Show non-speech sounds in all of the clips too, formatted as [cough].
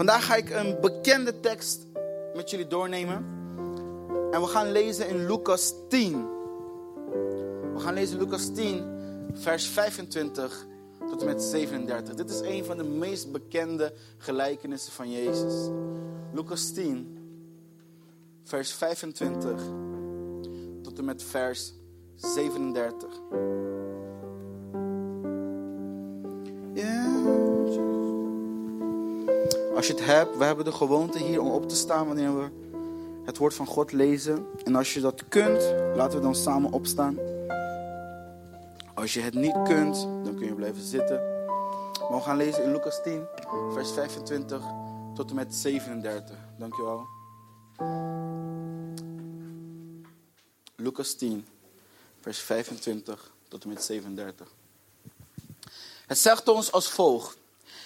Vandaag ga ik een bekende tekst met jullie doornemen. En we gaan lezen in Lucas 10. We gaan lezen Lucas 10, vers 25 tot en met 37. Dit is een van de meest bekende gelijkenissen van Jezus. Lucas 10, vers 25 tot en met vers 37. Als je het hebt, we hebben de gewoonte hier om op te staan wanneer we het woord van God lezen. En als je dat kunt, laten we dan samen opstaan. Als je het niet kunt, dan kun je blijven zitten. Maar we gaan lezen in Lucas 10, vers 25 tot en met 37. Dankjewel. Lucas 10, vers 25 tot en met 37. Het zegt ons als volgt.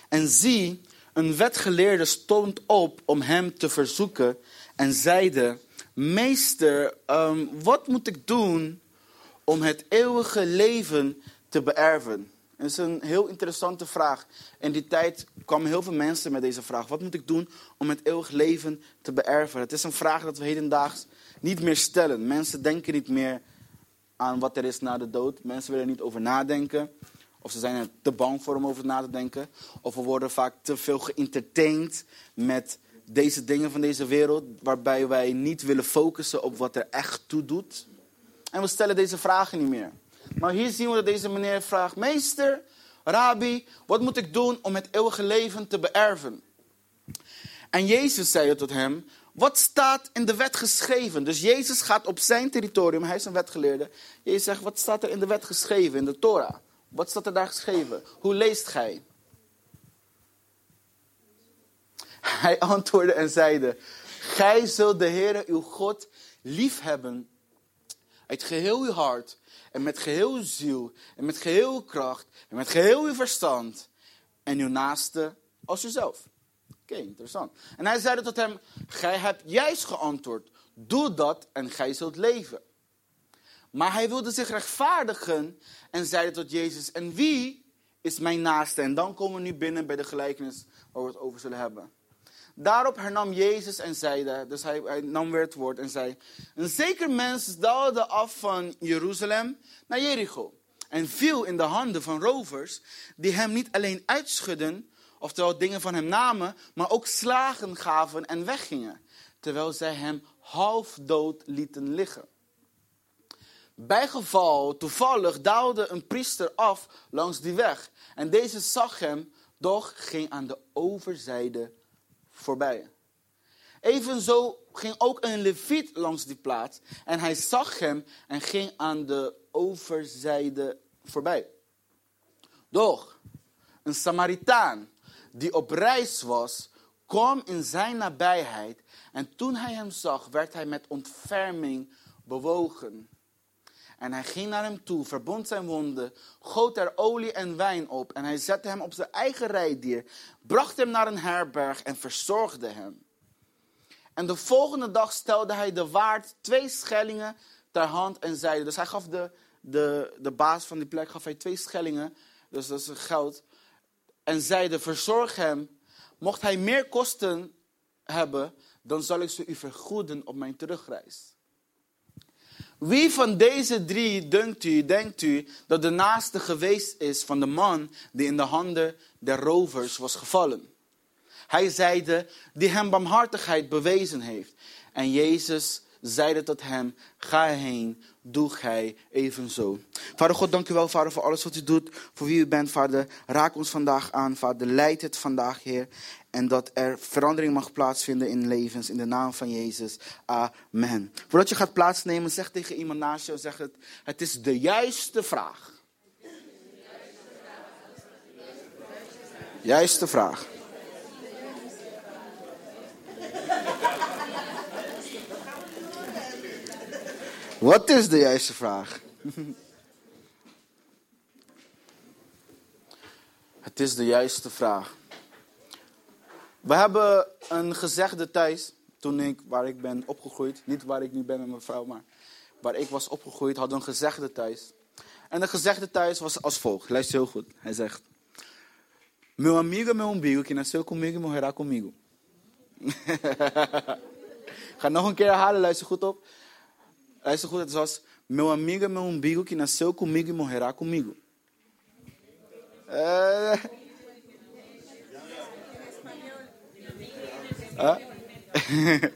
En zie, een wetgeleerde stond op om hem te verzoeken en zeide: Meester, um, wat moet ik doen om het eeuwige leven te beërven? Dat is een heel interessante vraag. In die tijd kwamen heel veel mensen met deze vraag. Wat moet ik doen om het eeuwig leven te beërven? Het is een vraag dat we hedendaags niet meer stellen. Mensen denken niet meer aan wat er is na de dood. Mensen willen er niet over nadenken. Of ze zijn er te bang voor om over na te denken. Of we worden vaak te veel geïntertained met deze dingen van deze wereld. Waarbij wij niet willen focussen op wat er echt toe doet. En we stellen deze vragen niet meer. Maar hier zien we dat deze meneer vraagt: Meester, Rabbi, wat moet ik doen om het eeuwige leven te beërven? En Jezus zei tot hem: Wat staat in de wet geschreven? Dus Jezus gaat op zijn territorium, hij is een wetgeleerde. Jezus zegt: Wat staat er in de wet geschreven, in de Torah? Wat staat er daar geschreven? Hoe leest gij? Hij antwoordde en zeide: Gij zult de Heere uw God liefhebben uit geheel uw hart en met geheel uw ziel en met geheel uw kracht en met geheel uw verstand en uw naaste als uzelf. Oké, interessant. En hij zeide tot hem: Gij hebt juist geantwoord. Doe dat en gij zult leven. Maar hij wilde zich rechtvaardigen en zeide tot Jezus: En wie is mijn naaste? En dan komen we nu binnen bij de gelijkenis waar we het over zullen hebben. Daarop hernam Jezus en zeide, dus hij, hij, nam weer het woord en zei: Een zeker mens daalde af van Jeruzalem naar Jericho en viel in de handen van rovers, die hem niet alleen uitschudden, oftewel dingen van hem namen, maar ook slagen gaven en weggingen, terwijl zij hem half dood lieten liggen. Bij geval, toevallig, daalde een priester af langs die weg. En deze zag hem, doch ging aan de overzijde voorbij. Evenzo ging ook een leviet langs die plaats. En hij zag hem en ging aan de overzijde voorbij. Doch, een Samaritaan die op reis was, kwam in zijn nabijheid. En toen hij hem zag, werd hij met ontferming bewogen. En hij ging naar hem toe, verbond zijn wonden, goot er olie en wijn op. En hij zette hem op zijn eigen rijdier, bracht hem naar een herberg en verzorgde hem. En de volgende dag stelde hij de waard twee schellingen ter hand en zeide. Dus hij gaf de, de, de baas van die plek gaf hij twee schellingen, dus dat is geld. En zeide: Verzorg hem. Mocht hij meer kosten hebben, dan zal ik ze u vergoeden op mijn terugreis. Wie van deze drie denkt u, denkt u dat de naaste geweest is van de man die in de handen der rovers was gevallen? Hij zeide, die hem barmhartigheid bewezen heeft. En Jezus zeide tot hem, ga heen, doe gij evenzo. Vader God, dank u wel, Vader, voor alles wat u doet, voor wie u bent, Vader. Raak ons vandaag aan, Vader. Leid het vandaag, Heer. En dat er verandering mag plaatsvinden in levens, in de naam van Jezus. Amen. Voordat je gaat plaatsnemen, zeg tegen iemand naast je, zeg het, het is de juiste vraag. Juiste vraag. Wat is de juiste vraag? [laughs] Het is de juiste vraag. We hebben een gezegde thuis, toen ik, waar ik ben opgegroeid, niet waar ik nu ben met mijn vrouw, maar waar ik was opgegroeid, hadden een gezegde thuis. En de gezegde thuis was als volgt, luister heel goed. Hij zegt, meu amigo é meu umbigo, que nasceu comigo e morrerá comigo. [laughs] Ga nog een keer herhalen, luister goed op. Luister goed, het was... Meu amigo é meu umbigo que nasceu comigo e morrerá comigo. Eh. [laughs]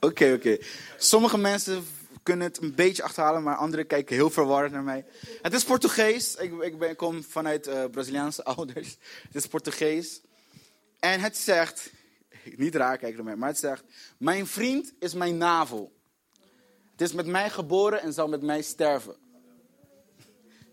Oké, oké. Sommige mensen kunnen het een beetje achterhalen, maar anderen kijken heel verward naar mij. Het is Portugees. Ik, ik, ben, kom vanuit uh, Braziliaanse [laughs] ouders. Het is Portugees. En het zegt, [laughs] niet raar kijken naar mij, maar het zegt: Mijn vriend is mijn navel. Het is met mij geboren en zal met mij sterven.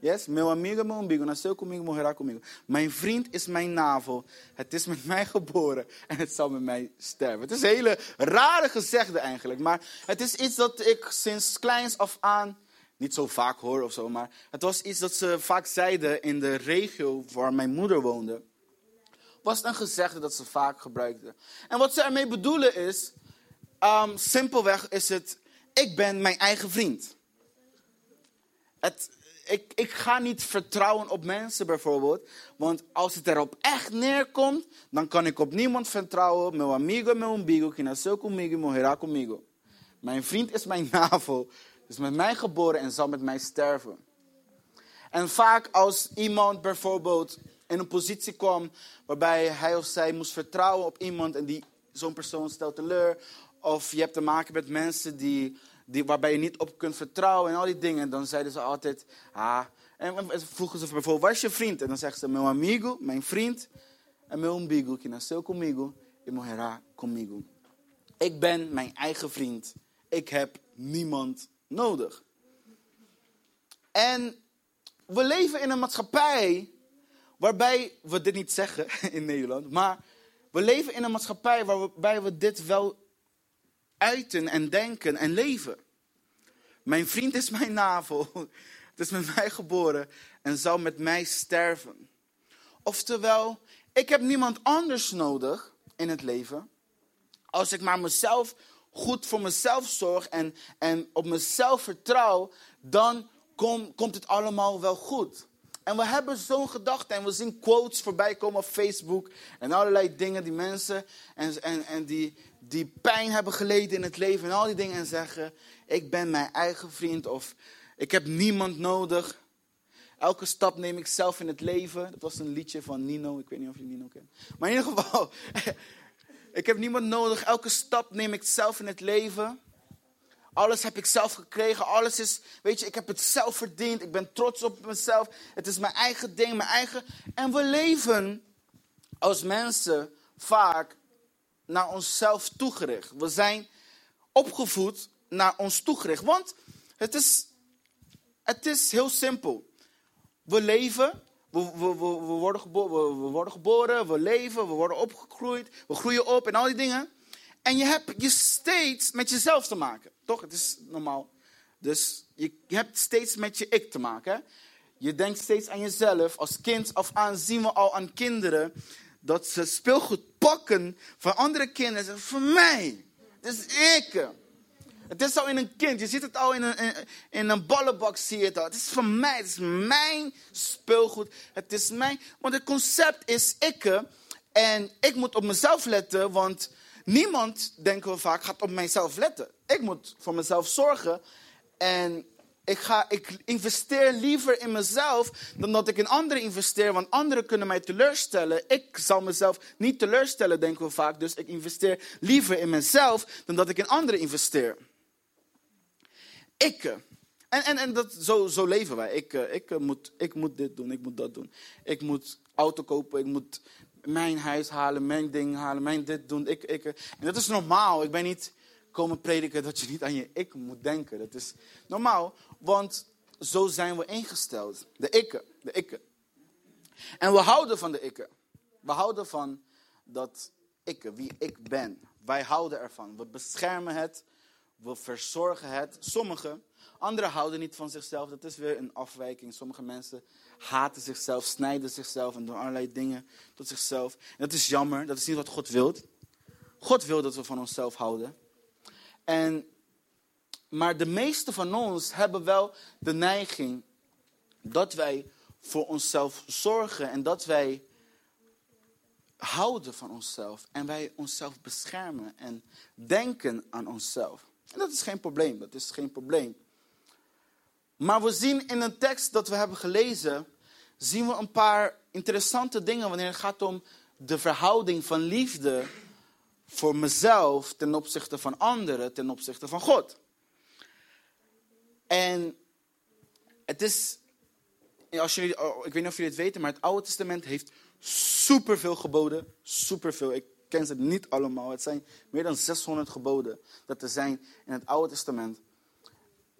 Yes, morrerá comigo. Mijn vriend is mijn navel. Het is met [laughs] mij geboren en het zal met mij sterven. Het is een hele rare gezegde eigenlijk, maar het is iets dat ik sinds kleins af aan niet zo vaak hoor of zo, maar het was iets dat ze vaak zeiden in de regio waar mijn moeder woonde. Was een gezegde dat ze vaak gebruikten. En wat ze ermee bedoelen is, um, simpelweg is het, ik ben mijn eigen vriend. Het, ik, ik ga niet vertrouwen op mensen bijvoorbeeld. Want als het erop echt neerkomt, dan kan ik op niemand vertrouwen. Meu amigo, meu umbigo, que nasceu comigo, morrerá comigo. Mijn vriend is mijn [laughs] navel, is met mij geboren en zal met mij sterven. En vaak als iemand bijvoorbeeld in een positie kwam waarbij hij of zij moest vertrouwen op iemand en die zo'n persoon stelt teleur. Of je hebt te maken met mensen die die, waarbij je niet op kunt vertrouwen en al die dingen. Dan zeiden ze altijd, ah. En vroegen ze bijvoorbeeld, waar is je vriend? En dan zeggen ze, meu amigo, mijn vriend. En meu umbigo, que nasceu comigo e morrerá comigo. Ik ben mijn eigen vriend. Ik heb niemand nodig. En we leven in een maatschappij waarbij we dit niet zeggen [laughs] in Nederland, maar we leven in een maatschappij waarbij we dit wel uiten en denken en leven. Mijn vriend is mijn navel. [laughs] Het is met mij geboren en zal met mij sterven. Oftewel, ik heb niemand anders nodig in het leven. Als ik maar mezelf goed voor mezelf zorg en, en op mezelf vertrouw, dan kom, komt het allemaal wel goed. En we hebben zo'n gedachte en we zien quotes voorbij komen op Facebook en allerlei dingen die mensen en, en, en die, die pijn hebben geleden in het leven en al die dingen en zeggen, ik ben mijn eigen vriend of ik heb niemand nodig. Elke stap neem ik zelf in het leven. Dat was een liedje van Nino, ik weet niet of je Nino kent. Maar in ieder geval, [laughs] ik heb niemand nodig. Elke stap neem ik zelf in het leven. Alles heb ik zelf gekregen. Alles is, weet je, ik heb het zelf verdiend. Ik ben trots op mezelf. Het is mijn eigen ding, mijn eigen. En we leven als mensen vaak naar onszelf toegericht. We zijn opgevoed naar ons toegericht. Want het is, het is heel simpel. We leven, we, we, we, worden geboren, we, worden geboren, we leven, we worden opgegroeid, we groeien op en al die dingen. En je hebt je steeds met jezelf te maken. Toch? Het is normaal. Dus je, hebt steeds met je ik te maken. Je denkt steeds aan jezelf. Als kind af aan zien we al aan kinderen dat ze speelgoed pakken van andere kinderen en Voor mij. Het is ik. Het is al in een kind. Je ziet het al in een, in, in een ballenbak, zie je het al. Het is van mij. Het is mijn speelgoed. Het is mijn. Want het concept is ik. En ik moet op mezelf letten, want niemand, denken we vaak, gaat op mijzelf letten. Ik moet voor mezelf zorgen. En ik, ga, ik investeer liever in mezelf dan dat ik in anderen investeer, want anderen kunnen mij teleurstellen. Ik zal mezelf niet teleurstellen, denken we vaak. Dus ik investeer liever in mezelf dan dat ik in anderen investeer. Ik. En, en, en dat, zo, zo leven wij. Ik, ik, moet, ik moet dit doen, ik moet dat doen. Ik moet auto kopen, ik moet mijn huis halen, mijn ding halen, mijn dit doen. Ik, ik. En dat is normaal. Ik ben niet komen prediken dat je niet aan je ik moet denken. Dat is normaal, want zo zijn we ingesteld. De ikke, de ikke. En we houden van de ikke. We houden van dat ikke, wie ik ben. Wij houden ervan. We beschermen het, we verzorgen het. Sommigen, anderen houden niet van zichzelf. Dat is weer een afwijking. Sommige mensen haten zichzelf, snijden zichzelf en doen allerlei dingen tot zichzelf. Dat is jammer, dat is niet wat God wil. God wil dat we van onszelf houden. En, maar de meeste van ons hebben wel de neiging dat wij voor onszelf zorgen en dat wij houden van onszelf en wij onszelf beschermen en denken aan onszelf. En dat is geen probleem, dat is geen probleem. Maar we zien in een tekst dat we hebben gelezen, zien we een paar interessante dingen wanneer het gaat om de verhouding van liefde voor mezelf ten opzichte van anderen, ten opzichte van God. En het is, als jullie, oh, ik weet niet of jullie het weten, maar het Oude Testament heeft superveel geboden. Superveel. Ik ken ze niet allemaal. Het zijn meer dan 600 geboden dat er zijn in het Oude Testament.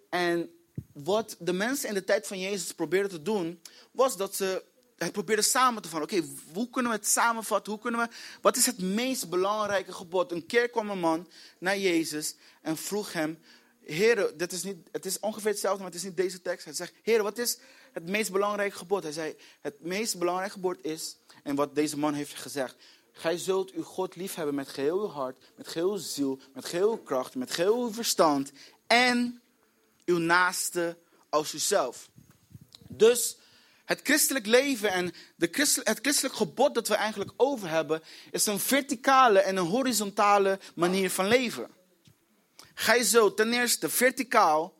En wat de mensen in de tijd van Jezus probeerden te doen, was dat ze hij probeerde samen te vatten. Oké, hoe kunnen we het samenvatten? Hoe kunnen we, wat is het meest belangrijke gebod? Een keer kwam een man naar Jezus en vroeg hem: Heer, dit is niet, het is ongeveer hetzelfde, maar het is niet deze tekst. Hij zegt: Heer, wat is het meest belangrijke gebod? Hij zei: Het meest belangrijke gebod is, en wat deze man heeft gezegd: Gij zult uw God liefhebben met geheel uw hart, met geheel uw ziel, met geheel uw kracht, met geheel uw verstand en uw naaste als uzelf. Dus het christelijk leven en de het christelijk gebod dat we eigenlijk over hebben, is een verticale en een horizontale manier van leven. Gij zult ten eerste verticaal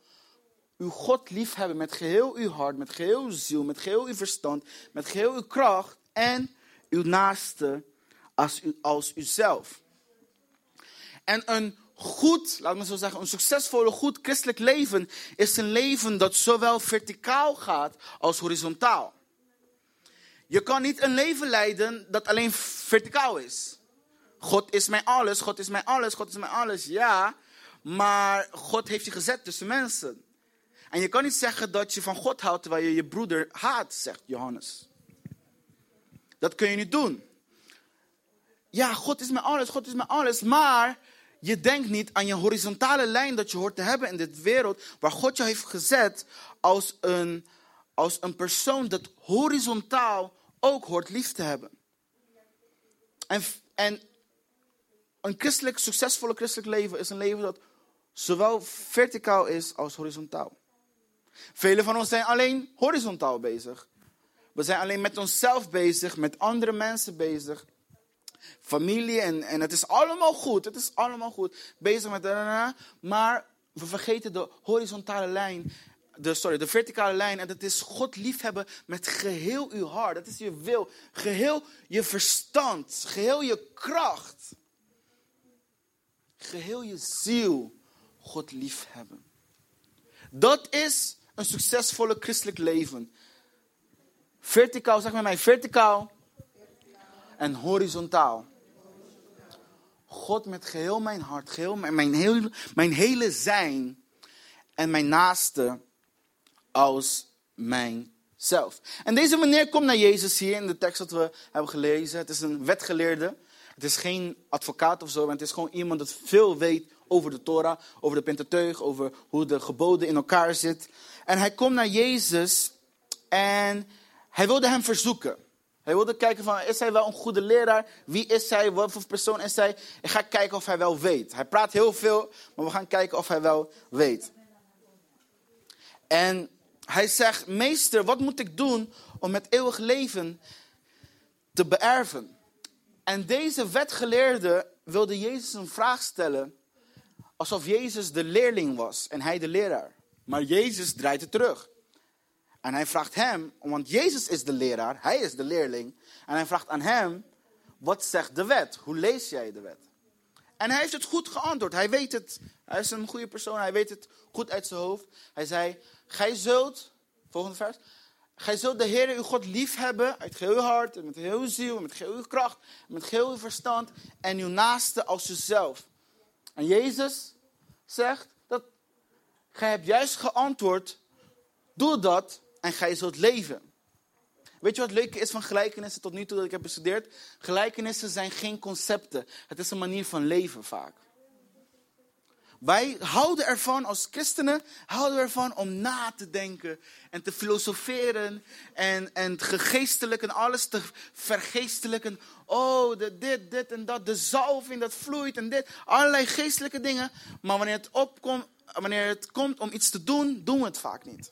uw God liefhebben met geheel uw hart, met geheel uw ziel, met geheel uw verstand, met geheel uw kracht en uw naaste als, als uzelf. En een goed, laat me zo zeggen, een succesvolle, goed christelijk leven is een leven dat zowel verticaal gaat als horizontaal. Je kan niet een leven leiden dat alleen verticaal is. God is mijn alles, God is mijn alles, God is mijn alles. Ja, maar God heeft je gezet tussen mensen. En je kan niet zeggen dat je van God houdt terwijl je je broeder haat, zegt Johannes. Dat kun je niet doen. Ja, God is mijn alles, God is mijn alles. Maar je denkt niet aan je horizontale lijn dat je hoort te hebben in dit wereld, waar God je heeft gezet als een, als een persoon dat horizontaal ook hoort lief te hebben. En, en een christelijk, succesvolle christelijk leven is een leven dat zowel verticaal is als horizontaal. Velen van ons zijn alleen horizontaal bezig. We zijn alleen met onszelf bezig, met andere mensen bezig familie en, en het is allemaal goed. Het is allemaal goed. Bezig met... Maar we vergeten de horizontale lijn. De, sorry, de verticale lijn. En dat is God liefhebben met geheel uw hart. Dat is je wil. Geheel je verstand. Geheel je kracht. Geheel je ziel. God liefhebben. Dat is een succesvolle christelijk leven. Verticaal, zeg maar mij, verticaal en horizontaal. God met geheel mijn hart, geheel mijn, mijn, heel, mijn hele zijn en mijn naaste als mijzelf. En deze meneer komt naar Jezus hier in de tekst dat we hebben gelezen. Het is een wetgeleerde. Het is geen advocaat of zo, maar het is gewoon iemand dat veel weet over de Torah, over de Pentateuch, over hoe de geboden in elkaar zitten. En hij komt naar Jezus en hij wilde hem verzoeken. Hij wilde kijken van, is hij wel een goede leraar? Wie is hij? Wat voor persoon is hij? Ik ga kijken of hij wel weet. Hij praat heel veel, maar we gaan kijken of hij wel weet. En hij zegt, meester, wat moet ik doen om het eeuwig leven te beërven? En deze wetgeleerde wilde Jezus een vraag stellen, alsof Jezus de leerling was en hij de leraar. Maar Jezus draait het terug. En hij vraagt hem, want Jezus is de leraar, hij is de leerling. En hij vraagt aan hem, wat zegt de wet? Hoe lees jij de wet? En hij heeft het goed geantwoord. Hij weet het. Hij is een goede persoon. Hij weet het goed uit zijn hoofd. Hij zei, gij zult, volgende vers. Gij zult de Heer uw God lief hebben uit geheel uw hart, en met heel uw ziel, en met geheel uw kracht, en met geheel uw verstand, en uw naaste als uzelf. En Jezus zegt dat gij hebt juist geantwoord, doe dat en gij zult leven. Weet je wat leuk is van gelijkenissen tot nu toe dat ik heb bestudeerd? Gelijkenissen zijn geen concepten. Het is een manier van leven vaak. Wij houden ervan, als christenen, houden ervan om na te denken en te filosoferen en, en gegeestelijken, alles te vergeestelijken. Oh, de, dit, dit en dat, de zalving dat vloeit en dit, allerlei geestelijke dingen. Maar wanneer het, opkomt, wanneer het komt om iets te doen, doen we het vaak niet.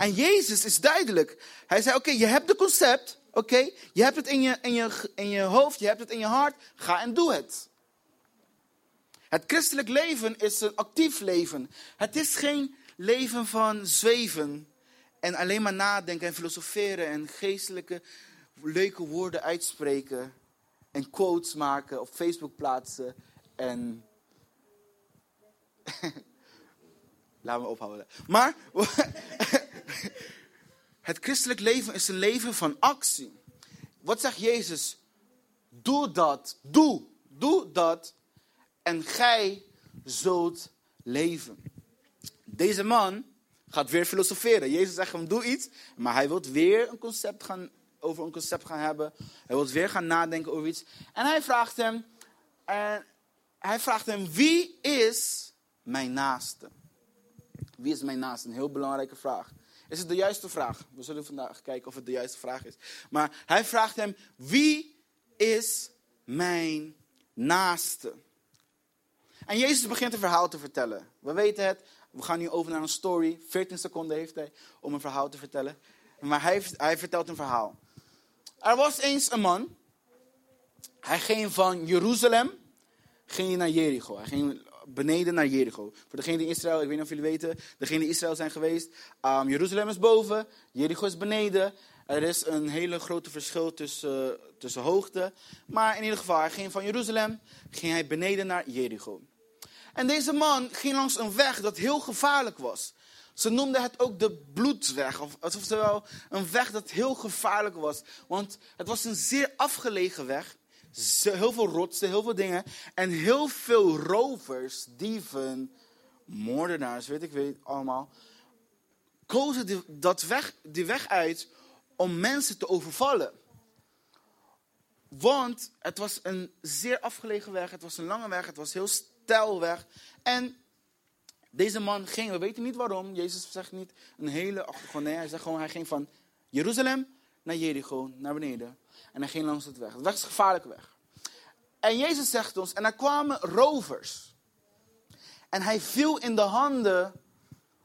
En Jezus is duidelijk. Hij zei, oké, je hebt de concept, Oké, je hebt het in je, in, je, in je hoofd, je hebt het in je hart. Ga en doe het. Het christelijk leven is een actief leven. Het is geen leven van zweven en alleen maar nadenken en filosoferen en geestelijke leuke woorden uitspreken en quotes maken, op Facebook plaatsen en. [laughs] Laten we ophouden. Maar [laughs] [laughs] [laughs] het christelijk leven is een leven van actie. Wat zegt Jezus? Doe dat, doe, doe dat en gij zult leven. Deze man gaat weer filosoferen. Jezus zegt hem, doe iets, maar hij wil weer een concept gaan, over een concept gaan hebben. Hij wil weer gaan nadenken over iets. En hij vraagt hem, en hij vraagt hem, wie is mijn naaste? Wie is mijn naaste? Een heel belangrijke vraag. Is het de juiste vraag? We zullen vandaag kijken of het de juiste vraag is. Maar hij vraagt hem, wie is mijn naaste? En Jezus begint een verhaal te vertellen. We weten het, we gaan nu over naar een story. 14 seconden heeft hij om een verhaal te vertellen. Maar hij, hij vertelt een verhaal. Er was eens een man. Hij ging van Jeruzalem ging naar Jericho. Hij ging beneden naar Jericho. Voor degenen die Israël, ik weet niet of jullie weten, degenen die Israël zijn geweest. Um, Jeruzalem is boven, Jericho is beneden. Er is een hele grote verschil tussen, tussen hoogte. Maar in ieder geval, hij ging van Jeruzalem, ging hij beneden naar Jericho. En deze man ging langs een weg dat heel gevaarlijk was. Ze noemden het ook de bloedweg, of, oftewel een weg dat heel gevaarlijk was. Want het was een zeer afgelegen weg. Heel veel rotsen, heel veel dingen. En heel veel rovers, dieven, moordenaars, weet ik weet allemaal. Kozen die, dat weg, die weg uit om mensen te overvallen. Want het was een zeer afgelegen weg, het was een lange weg, het was heel weg. En deze man ging, we weten niet waarom. Jezus zegt niet een hele achtergrond. Nee, hij zegt gewoon, hij ging van Jeruzalem naar Jericho, naar beneden. En hij ging langs het weg. Het weg is een gevaarlijke weg. En Jezus zegt ons, en er kwamen rovers. En hij viel in de handen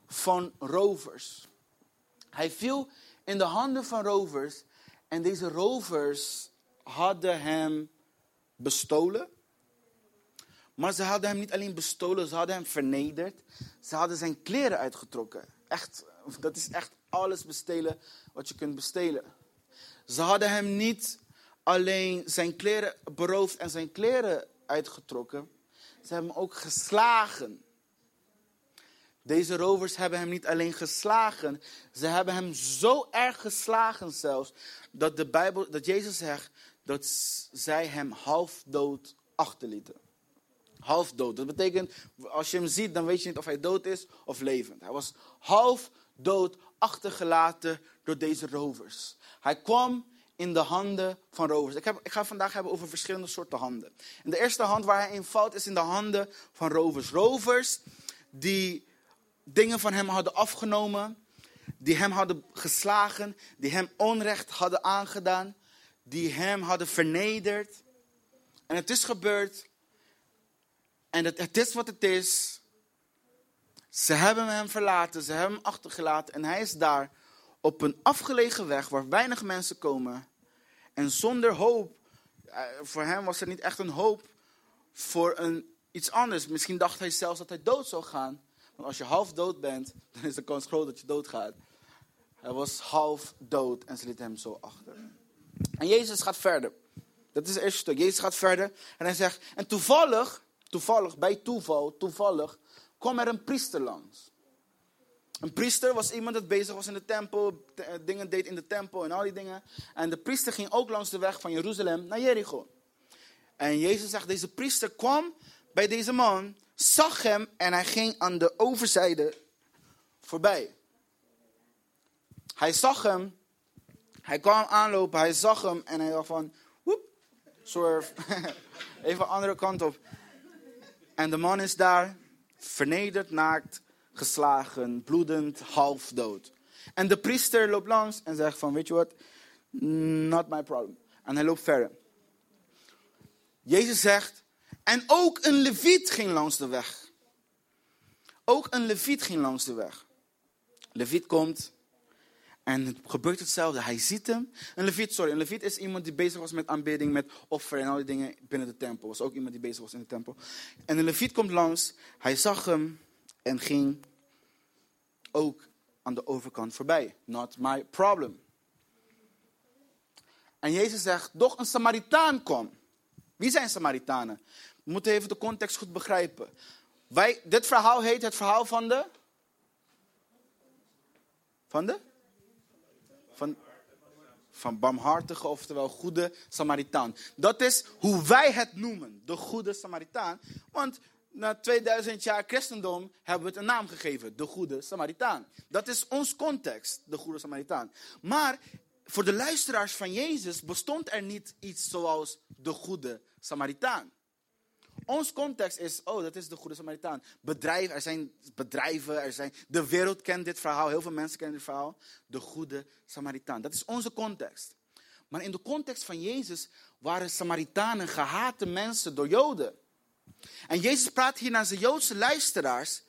van rovers. Hij viel in de handen van rovers. En deze rovers hadden hem bestolen. Maar ze hadden hem niet alleen bestolen, ze hadden hem vernederd. Ze hadden zijn kleren uitgetrokken. Echt, dat is echt alles bestelen wat je kunt bestelen. Ze hadden hem niet alleen zijn kleren beroofd en zijn kleren uitgetrokken. Ze hebben hem ook geslagen. Deze rovers hebben hem niet alleen geslagen, ze hebben hem zo erg geslagen zelfs, dat, de Bijbel, dat Jezus zegt dat zij hem half dood achterlieten half dood. Dat betekent, als je hem ziet, dan weet je niet of hij dood is of levend. Hij was half dood achtergelaten door deze rovers. Hij kwam in de handen van rovers. Ik, ik ga vandaag hebben over verschillende soorten handen. En de eerste hand waar hij in valt is in de handen van rovers. Rovers die dingen van hem hadden afgenomen, die hem hadden geslagen, die hem onrecht hadden aangedaan, die hem hadden vernederd. En het is gebeurd en het is wat het is. Ze hebben hem verlaten, ze hebben hem achtergelaten. En hij is daar op een afgelegen weg waar weinig mensen komen. En zonder hoop. Eh, voor hem was er niet echt een hoop voor een, iets anders. Misschien dacht hij zelfs dat hij dood zou gaan. Want als je half dood bent, [laughs] dan is de kans groot dat je doodgaat. Hij was half dood en ze lieten hem zo achter. En Jezus gaat verder. Dat is het eerste stuk. Jezus gaat verder en hij zegt, en toevallig toevallig, bij toeval, toevallig, kwam er een priester langs. Een priester was iemand dat bezig was in de tempel, eh, dingen deed in de tempel en al die dingen. En de priester ging ook langs de weg van Jeruzalem naar Jericho. En Jezus zegt, deze priester kwam bij deze man, zag hem en hij ging aan de overzijde voorbij. Hij zag hem, hij kwam aanlopen, hij zag hem en hij dacht van, woep, swerve, [laughs] even de andere kant op. En de man is daar, vernederd, naakt, geslagen, bloedend, half dood. En de priester loopt langs en zegt van, weet je wat, not my problem. En hij loopt verder. Jezus zegt, en ook een leviet ging langs de weg. Ook een leviet ging langs de weg. Leviet komt En het gebeurt hetzelfde. Hij ziet hem. Een leviet, sorry, een leviet is iemand die bezig was met aanbidding, met offer en al die dingen binnen de tempel. Was ook iemand die bezig was in de tempel. En een leviet komt langs. Hij zag hem en ging ook aan de overkant voorbij. Not my problem. En Jezus zegt, doch een Samaritaan kom. Wie zijn Samaritanen? We moeten even de context goed begrijpen. Wij, dit verhaal heet het verhaal van de... Van de? Van, van barmhartige, oftewel goede Samaritaan. Dat is hoe wij het noemen, de goede Samaritaan. Want na 2000 jaar christendom hebben we het een naam gegeven, de goede Samaritaan. Dat is ons context, de goede Samaritaan. Maar voor de luisteraars van Jezus bestond er niet iets zoals de goede Samaritaan. Ons context is, oh, dat is de goede Samaritaan. Bedrijven, er zijn bedrijven, er zijn, de wereld kent dit verhaal, heel veel mensen kennen dit verhaal. De goede Samaritaan. Dat is onze context. Maar in de context van Jezus waren Samaritanen gehate mensen door Joden. En Jezus praat hier naar zijn Joodse luisteraars.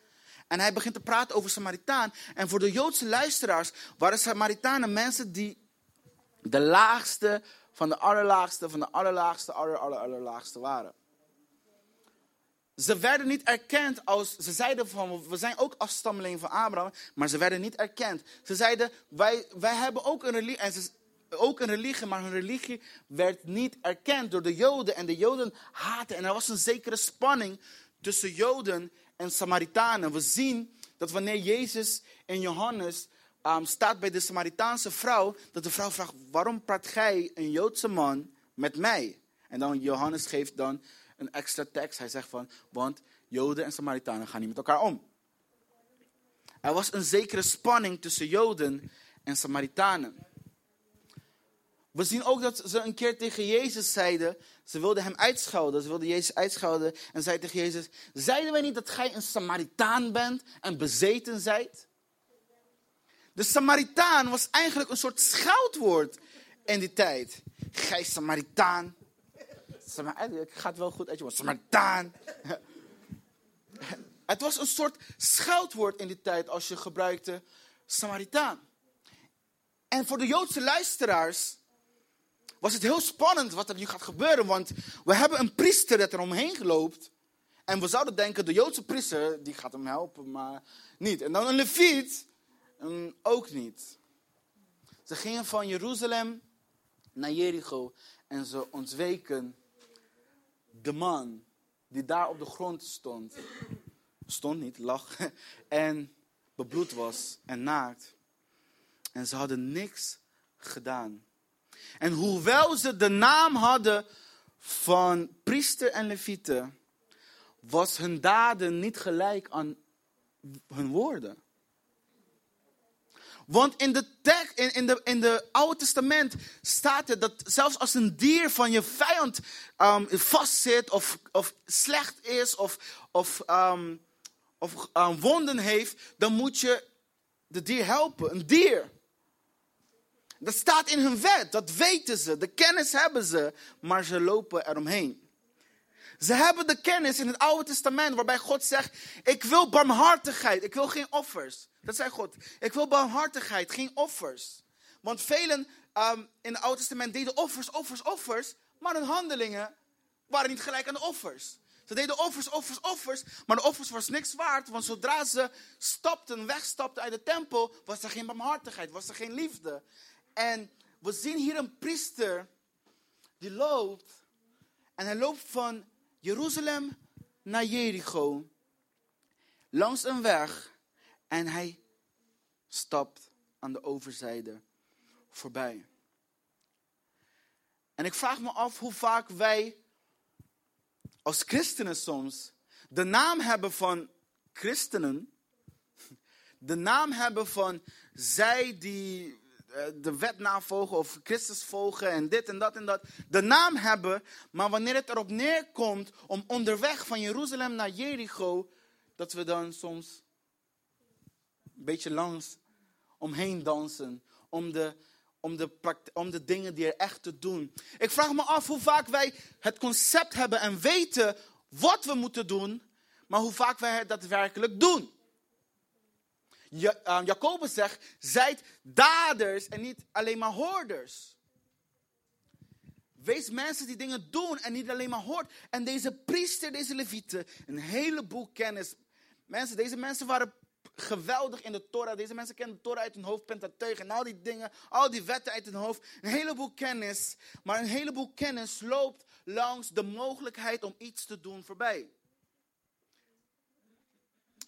En hij begint te praten over Samaritaan. En voor de Joodse luisteraars waren Samaritanen mensen die de laagste van de allerlaagste van de allerlaagste, aller, aller, allerlaagste waren. Ze werden niet erkend als, ze zeiden van, we zijn ook afstammelingen van Abraham, maar ze werden niet erkend. Ze zeiden, wij, wij hebben ook een religie, en ze, ook een religie, maar hun religie werd niet erkend door de Joden. En de Joden haatten, en er was een zekere spanning tussen Joden en Samaritanen. We zien dat wanneer Jezus en Johannes um, staat bij de Samaritaanse vrouw, dat de vrouw vraagt, waarom praat gij, een Joodse man, met mij? En dan Johannes geeft dan een extra tekst. Hij zegt van, want Joden en Samaritanen gaan niet met elkaar om. Er was een zekere spanning tussen Joden en Samaritanen. We zien ook dat ze een keer tegen Jezus zeiden, ze wilden hem uitschelden, ze wilden Jezus uitschelden en zei tegen Jezus, zeiden wij niet dat gij een Samaritaan bent en bezeten zijt? De Samaritaan was eigenlijk een soort scheldwoord in die tijd. Gij Samaritaan. Het gaat wel goed uit je woord. Samaritaan. [laughs] Het was een soort scheldwoord in die tijd als je gebruikte Samaritaan. En voor de Joodse luisteraars was het heel spannend wat er nu gaat gebeuren. Want we hebben een priester dat er omheen geloopt. En we zouden denken, de Joodse priester, die gaat hem helpen, maar niet. En dan een leviet, ook niet. Ze gingen van Jeruzalem naar Jericho en ze ontweken de man die daar op de grond stond. Stond niet, lag. [laughs] En bebloed was en naakt. En ze hadden niks gedaan. En hoewel ze de naam hadden van priester en levieten, was hun daden niet gelijk aan hun woorden. Want in de, in, in, de, in de Oude Testament staat er dat zelfs als een dier van je vijand um, vastzit of, of slecht is of, of, um, of um, wonden heeft, dan moet je de dier helpen. Een dier. Dat staat in hun wet, dat weten ze, de kennis hebben ze, maar ze lopen eromheen. Ze hebben de kennis in het Oude Testament waarbij God zegt: Ik wil barmhartigheid, ik wil geen offers. Dat zei God. Ik wil barmhartigheid, geen offers. Want velen um, in het Oude Testament deden offers, offers, offers, maar hun handelingen waren niet gelijk aan de offers. Ze deden offers, offers, offers, maar de offers was niks waard, want zodra ze stapten, wegstapten uit de tempel, was er geen barmhartigheid, was er geen liefde. En we zien hier een priester die loopt, en hij loopt van Jeruzalem naar Jericho, langs een weg, en hij stapt aan de overzijde voorbij. En ik vraag me af hoe vaak wij als christenen soms de naam hebben van christenen, de naam hebben van zij die de wet navolgen of Christus volgen en dit en dat en dat, de naam hebben, maar wanneer het erop neerkomt om onderweg van Jeruzalem naar Jericho, dat we dan soms een beetje langs omheen dansen. Om de, om, de om de dingen die er echt te doen. Ik vraag me af hoe vaak wij het concept hebben en weten wat we moeten doen. Maar hoe vaak wij het daadwerkelijk doen. Uh, Jacobus zegt, zijt daders en niet alleen maar hoorders. Wees mensen die dingen doen en niet alleen maar hoort. En deze priester, deze levieten, een heleboel kennis. Mensen, deze mensen waren geweldig in de Torah. Deze mensen kennen de Torah uit hun hoofd, Pentateuch en al die dingen, al die wetten uit hun hoofd. Een heleboel kennis, maar een heleboel kennis loopt langs de mogelijkheid om iets te doen voorbij.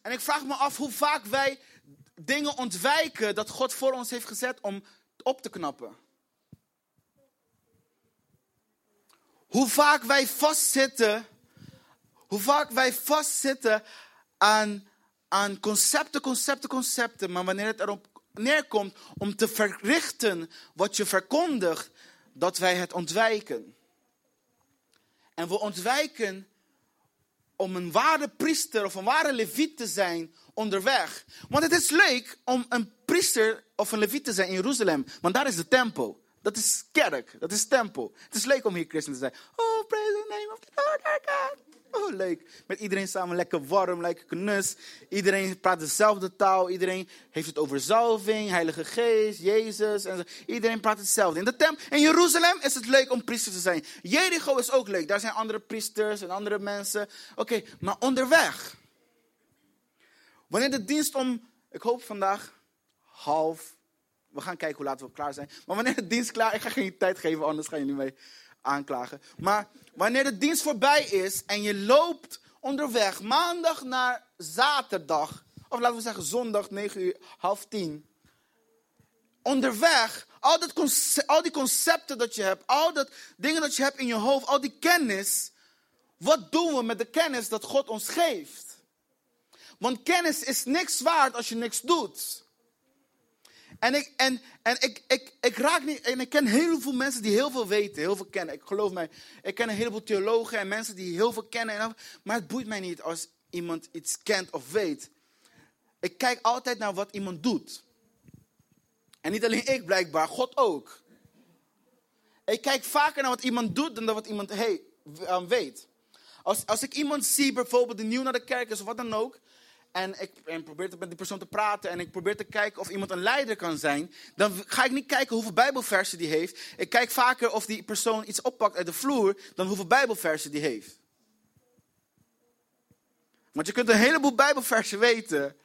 En ik vraag me af hoe vaak wij dingen ontwijken dat God voor ons heeft gezet om op te knappen. Hoe vaak wij vastzitten, hoe vaak wij vastzitten aan, aan concepten, concepten, concepten, maar wanneer het erop neerkomt om te verrichten wat je verkondigt, dat wij het ontwijken. En we ontwijken om een ware priester of een ware leviet te zijn onderweg. Want het is leuk om een priester of een leviet te zijn in Jeruzalem, want daar is de tempel. Dat is kerk, dat is tempel. Het is leuk om hier christen te zijn. Oh, praise the name of the Lord our God. Oh, leuk. Met iedereen samen lekker warm, lekker knus. Iedereen praat dezelfde taal. Iedereen heeft het over zalving, Heilige Geest, Jezus. En iedereen praat hetzelfde. In de tempel, in Jeruzalem is het leuk om priester te zijn. Jericho is ook leuk. Daar zijn andere priesters en andere mensen. Oké, maar onderweg. Wanneer de dienst om, ik hoop vandaag half we gaan kijken hoe laat we klaar zijn. Maar wanneer de dienst klaar ik ga geen tijd geven, anders gaan jullie mij aanklagen. Maar wanneer de dienst voorbij is en je loopt onderweg, maandag naar zaterdag, of laten we zeggen zondag, 9 uur, half 10. Onderweg, al, dat al die concepten dat je hebt, al dat dingen dat je hebt in je hoofd, al die kennis. Wat doen we met de kennis dat God ons geeft? Want kennis is niks waard als je niks doet. En ik, en, en ik, ik, ik raak niet. En ik ken heel veel mensen die heel veel weten, heel veel kennen. Ik geloof mij. Ik ken een heleboel theologen en mensen die heel veel kennen. En, maar het boeit mij niet als iemand iets kent of weet. Ik kijk altijd naar wat iemand doet. En niet alleen ik blijkbaar, God ook. Ik kijk vaker naar wat iemand doet dan naar wat iemand hey, weet. Als, als ik iemand zie, bijvoorbeeld die nieuw naar de kerk is of wat dan ook. En ik en probeer met die persoon te praten en ik probeer te kijken of iemand een leider kan zijn, dan ga ik niet kijken hoeveel Bijbelversen die heeft. Ik kijk vaker of die persoon iets oppakt uit de vloer dan hoeveel Bijbelversen die heeft. Want je kunt een heleboel Bijbelversen weten,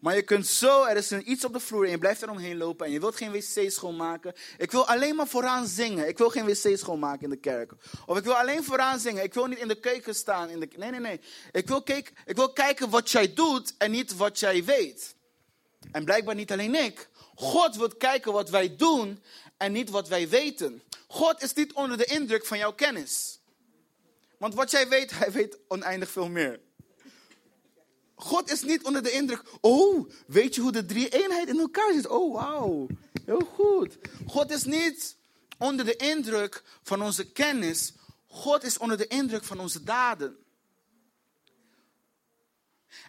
maar je kunt zo, er is iets op de vloer en je blijft er omheen lopen en je wilt geen wc schoonmaken. Ik wil alleen maar vooraan zingen. Ik wil geen wc schoonmaken in de kerk. Of ik wil alleen vooraan zingen. Ik wil niet in de keuken staan. In de... Nee, nee, nee. Ik wil, kijk, ik wil kijken wat jij doet en niet wat jij weet. En blijkbaar niet alleen ik. God wil kijken wat wij doen en niet wat wij weten. God is niet onder de indruk van jouw kennis. Want wat jij weet, hij weet oneindig veel meer. God is niet onder de indruk. Oh, weet je hoe de drie eenheid in elkaar zit? Oh, wauw. Heel goed. God is niet onder de indruk van onze kennis. God is onder de indruk van onze daden.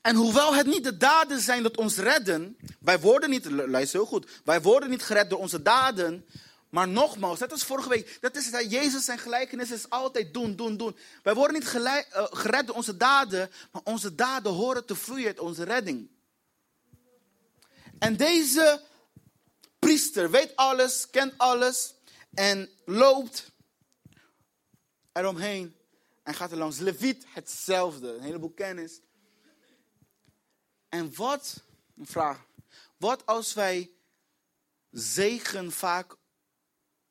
En hoewel het niet de daden zijn dat ons redden, wij worden niet, luister heel goed, wij worden niet gered door onze daden, maar nogmaals, dat was vorige week. Dat is dat Jezus zijn gelijkenis is altijd doen, doen, doen. Wij worden niet uh, gered door onze daden, maar onze daden horen te vloeien uit onze redding. En deze priester weet alles, kent alles en loopt eromheen en gaat er langs. Leviet hetzelfde, een heleboel kennis. En wat, een vraag, wat als wij zegen vaak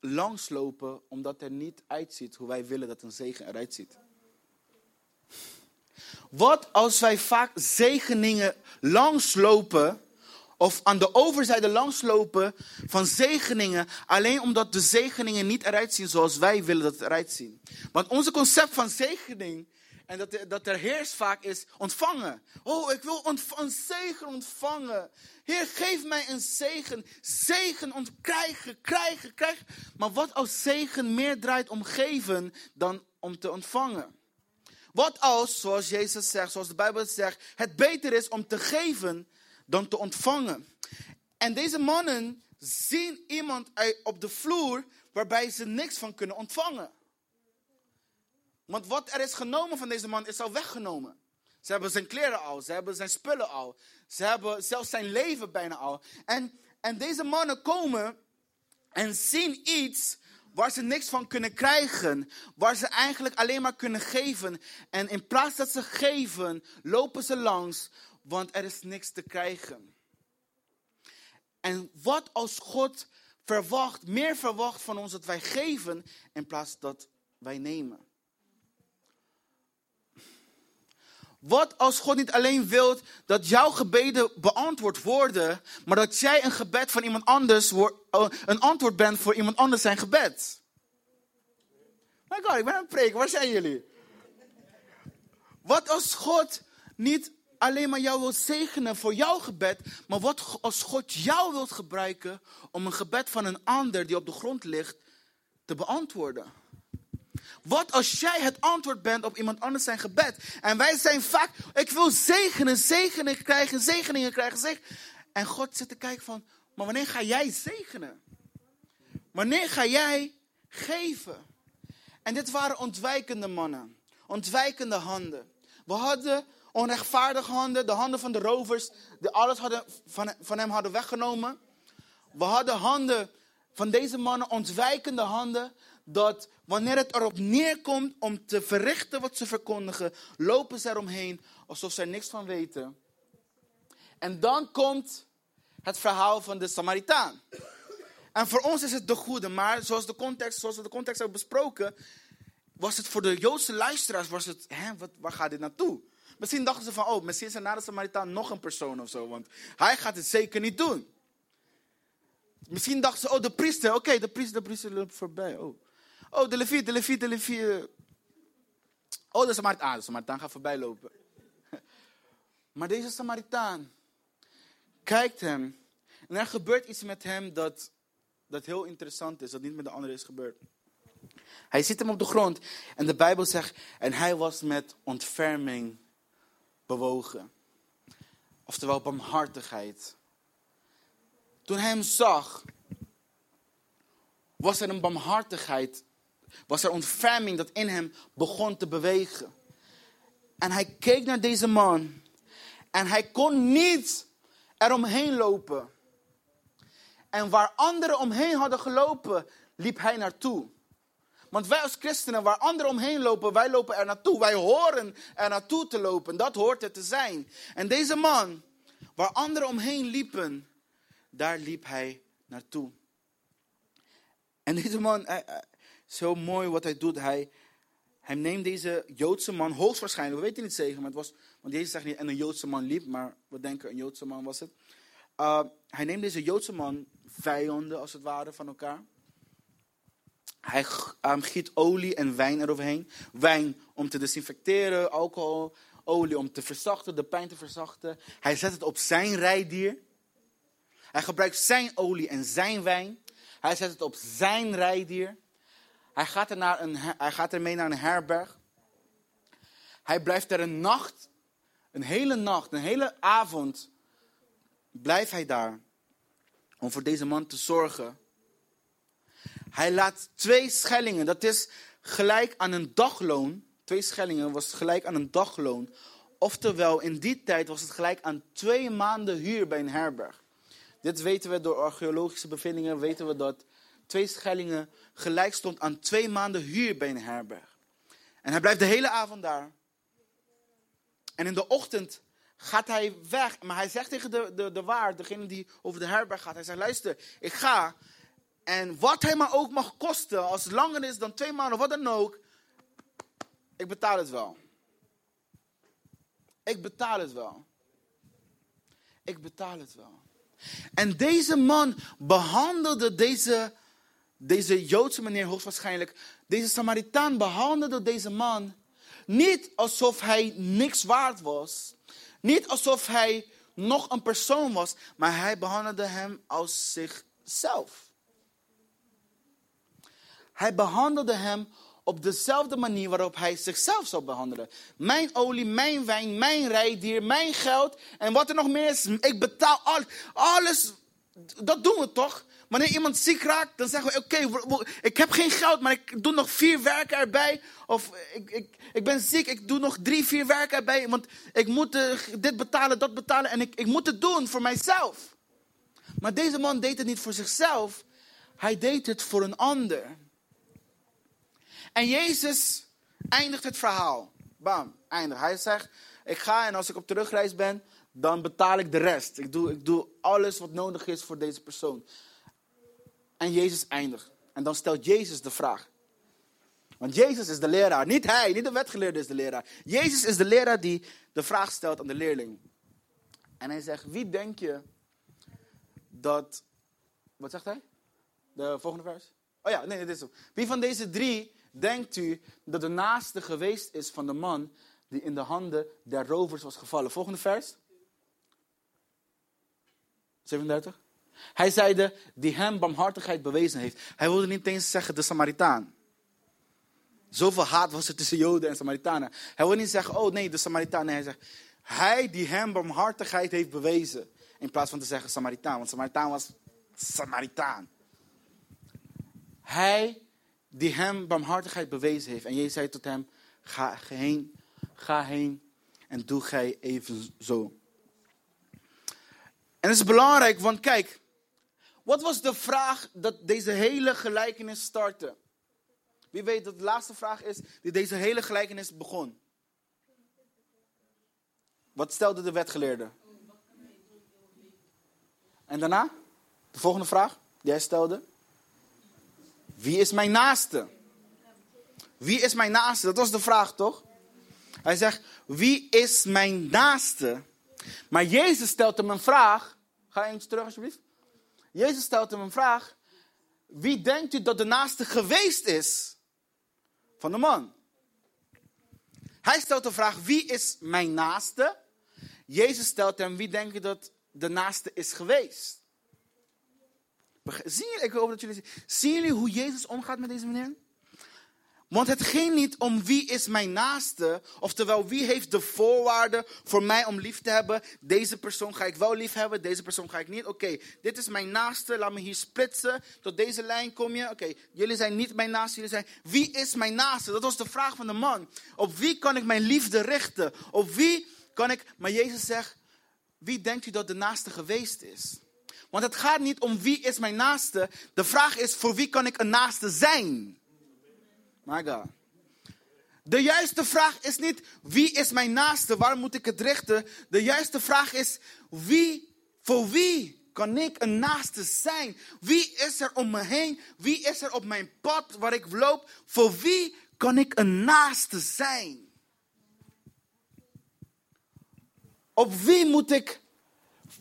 langslopen omdat er niet uitziet hoe wij willen dat een zegen eruit ziet. Wat als wij vaak zegeningen langslopen, of aan de overzijde langslopen van zegeningen, alleen omdat de zegeningen niet eruit zien zoals wij willen dat het eruit zien. Want onze concept van zegening en dat, dat er heerst vaak is ontvangen. Oh, ik wil een zegen ontvangen. Heer, geef mij een zegen. Zegen ont krijgen, krijgen, krijgen. Maar wat als zegen meer draait om geven dan om te ontvangen? Wat als, zoals Jezus zegt, zoals de Bijbel zegt, het beter is om te geven dan te ontvangen? En deze mannen zien iemand op de vloer waarbij ze niks van kunnen ontvangen. Want wat er is genomen van deze man is al weggenomen. Ze hebben zijn kleren al. Ze hebben zijn spullen al. Ze hebben zelfs zijn leven bijna al. En, en deze mannen komen en zien iets waar ze niks van kunnen krijgen. Waar ze eigenlijk alleen maar kunnen geven. En in plaats dat ze geven, lopen ze langs, want er is niks te krijgen. En wat als God verwacht, meer verwacht van ons dat wij geven in plaats dat wij nemen? Wat als God niet alleen wilt dat jouw gebeden beantwoord worden, maar dat jij een gebed van iemand anders, oh, een antwoord bent voor iemand anders zijn gebed? My God, ik ben aan het preken, waar zijn jullie? Wat als God niet alleen maar jou wil zegenen voor jouw gebed, maar wat als God jou wilt gebruiken om een gebed van een ander die op de grond ligt te beantwoorden? Wat als jij het antwoord bent op iemand anders zijn gebed? En wij zijn vaak, ik wil zegenen, zegenen krijgen, zegeningen krijgen. Zeg. En God zit te kijken van, maar wanneer ga jij zegenen? Wanneer ga jij geven? En dit waren ontwijkende mannen, ontwijkende handen. We hadden onrechtvaardige handen, de handen van de rovers, die alles hadden, van, van hem hadden weggenomen. We hadden handen van deze mannen, ontwijkende handen, dat wanneer het erop neerkomt om te verrichten wat ze verkondigen, lopen ze eromheen alsof ze niks van weten. En dan komt het verhaal van de Samaritaan. En voor ons is het de goede, maar zoals, de context, zoals we de context hebben besproken, was het voor de Joodse luisteraars, was het, hè, wat, waar gaat dit naartoe? Misschien dachten ze van, oh, misschien is er na de Samaritaan nog een persoon of zo, want hij gaat het zeker niet doen. Misschien dachten ze, oh, de priester, oké, de priester, de priester loopt voorbij. Oh. Oh, de leviet, de leviet, de leviet. Oh, de Samaritaan. Ah, de Samaritaan gaat voorbij lopen. [laughs] Maar deze Samaritaan kijkt hem. En er gebeurt iets met hem dat, dat heel interessant is. Dat niet met de anderen is gebeurd. Hij ziet hem op de grond. En de Bijbel zegt, en hij was met ontferming bewogen. Oftewel barmhartigheid. Toen hij hem zag, was er een barmhartigheid was er ontferming dat in hem begon te bewegen. En hij keek naar deze man. En hij kon niet eromheen lopen. En waar anderen omheen hadden gelopen, liep hij naartoe. Want wij als christenen, waar anderen omheen lopen, wij lopen er naartoe. Wij horen er naartoe te lopen. Dat hoort het te zijn. En deze man, waar anderen omheen liepen, daar liep hij naartoe. En deze man, zo mooi wat hij doet. Hij, hij neemt deze Joodse man, hoogstwaarschijnlijk, we weten niet zeker, maar het was, want Jezus zegt niet en een Joodse man liep, maar we denken een Joodse man was het. Uh, hij neemt deze Joodse man, vijanden als het ware van elkaar. Hij giet olie en wijn eroverheen. Wijn om te desinfecteren, alcohol, olie om te verzachten, de pijn te verzachten. Hij zet het op zijn rijdier. Hij gebruikt zijn olie en zijn wijn. Hij zet het op zijn rijdier. Hij gaat, er naar een, hij gaat ermee naar een herberg. Hij blijft er een nacht, een hele nacht, een hele avond, blijft hij daar om voor deze man te zorgen. Hij laat twee schellingen, dat is gelijk aan een dagloon. Twee schellingen was gelijk aan een dagloon. Oftewel, in die tijd was het gelijk aan twee maanden huur bij een herberg. Dit weten we door archeologische bevindingen, weten we dat twee schellingen gelijk stond aan twee maanden huur bij een herberg. En hij blijft de hele avond daar. En in de ochtend gaat hij weg. Maar hij zegt tegen de, de, de waard, degene die over de herberg gaat, hij zegt, luister, ik ga. En wat hij maar ook mag kosten, als het langer is dan twee maanden, wat dan ook, ik betaal het wel. Ik betaal het wel. Ik betaal het wel. En deze man behandelde deze deze Joodse meneer hoogstwaarschijnlijk, deze Samaritaan behandelde deze man niet alsof hij niks waard was. Niet alsof hij nog een persoon was, maar hij behandelde hem als zichzelf. Hij behandelde hem op dezelfde manier waarop hij zichzelf zou behandelen. Mijn olie, mijn wijn, mijn rijdier, mijn geld en wat er nog meer is. Ik betaal alles. Alles dat doen we toch? Wanneer iemand ziek raakt, dan zeggen we: Oké, ik heb geen geld, maar ik doe nog vier werken erbij. Of ik, ik, ik ben ziek, ik doe nog drie, vier werken erbij. Want ik moet uh, dit betalen, dat betalen. En ik, ik moet het doen voor mijzelf. Maar deze man deed het niet voor zichzelf, hij deed het voor een ander. En Jezus eindigt het verhaal. Bam, eindig. Hij zegt: Ik ga en als ik op terugreis ben, dan betaal ik de rest. Ik doe, ik doe alles wat nodig is voor deze persoon. En Jezus eindigt. En dan stelt Jezus de vraag. Want Jezus is de leraar, niet hij, niet de wetgeleerde is de leraar. Jezus is de leraar die de vraag stelt aan de leerling. En hij zegt, wie denk je dat... Wat zegt hij? De volgende vers? Oh ja, nee, dit is hem. Wie van deze drie denkt u dat de naaste geweest is van de man die in de handen der rovers was gevallen? Volgende vers. 37. Hij zeide, die hem barmhartigheid bewezen heeft. Hij wilde niet eens zeggen de Samaritaan. Zoveel haat was er tussen Joden en Samaritanen. Hij wilde niet zeggen, oh nee, de Samaritaan. Nee, hij zegt, hij die hem barmhartigheid heeft bewezen. In plaats van te zeggen Samaritaan, want Samaritaan was Samaritaan. Hij die hem barmhartigheid bewezen heeft. En Jezus zei tot hem, ga heen, ga heen en doe gij even zo. En dat is belangrijk, want kijk, wat was de vraag dat deze hele gelijkenis startte? Wie weet dat de laatste vraag is die deze hele gelijkenis begon? Wat stelde de wetgeleerde? En daarna? De volgende vraag die hij stelde? Wie is mijn naaste? Wie is mijn naaste? Dat was de vraag toch? Hij zegt, wie is mijn naaste? Maar Jezus stelt hem een vraag. Ga eens terug alsjeblieft. Jezus stelt hem een vraag. Wie denkt u dat de naaste geweest is van de man? Hij stelt de vraag, wie is mijn naaste? Jezus stelt hem, wie denkt u dat de naaste is geweest? Zien jullie, ik dat jullie. Zien jullie hoe Jezus omgaat met deze meneer? Want het ging niet om wie is mijn naaste, oftewel wie heeft de voorwaarden voor mij om lief te hebben. Deze persoon ga ik wel lief hebben, deze persoon ga ik niet. Oké, dit is mijn naaste, laat me hier splitsen. Tot deze lijn kom je. Oké, jullie zijn niet mijn naaste, jullie zijn. Wie is mijn naaste? Dat was de vraag van de man. Op wie kan ik mijn liefde richten? Op wie kan ik. Maar Jezus zegt: Wie denkt u dat de naaste geweest is? Want het gaat niet om wie is mijn naaste. De vraag is: voor wie kan ik een naaste zijn? My. De juiste vraag is niet wie is mijn naaste, waar moet ik het richten? De juiste vraag is wie, voor wie kan ik een naaste zijn? Wie is er om me heen? Wie is er op mijn pad waar ik loop? Voor wie kan ik een naaste zijn? Op wie moet ik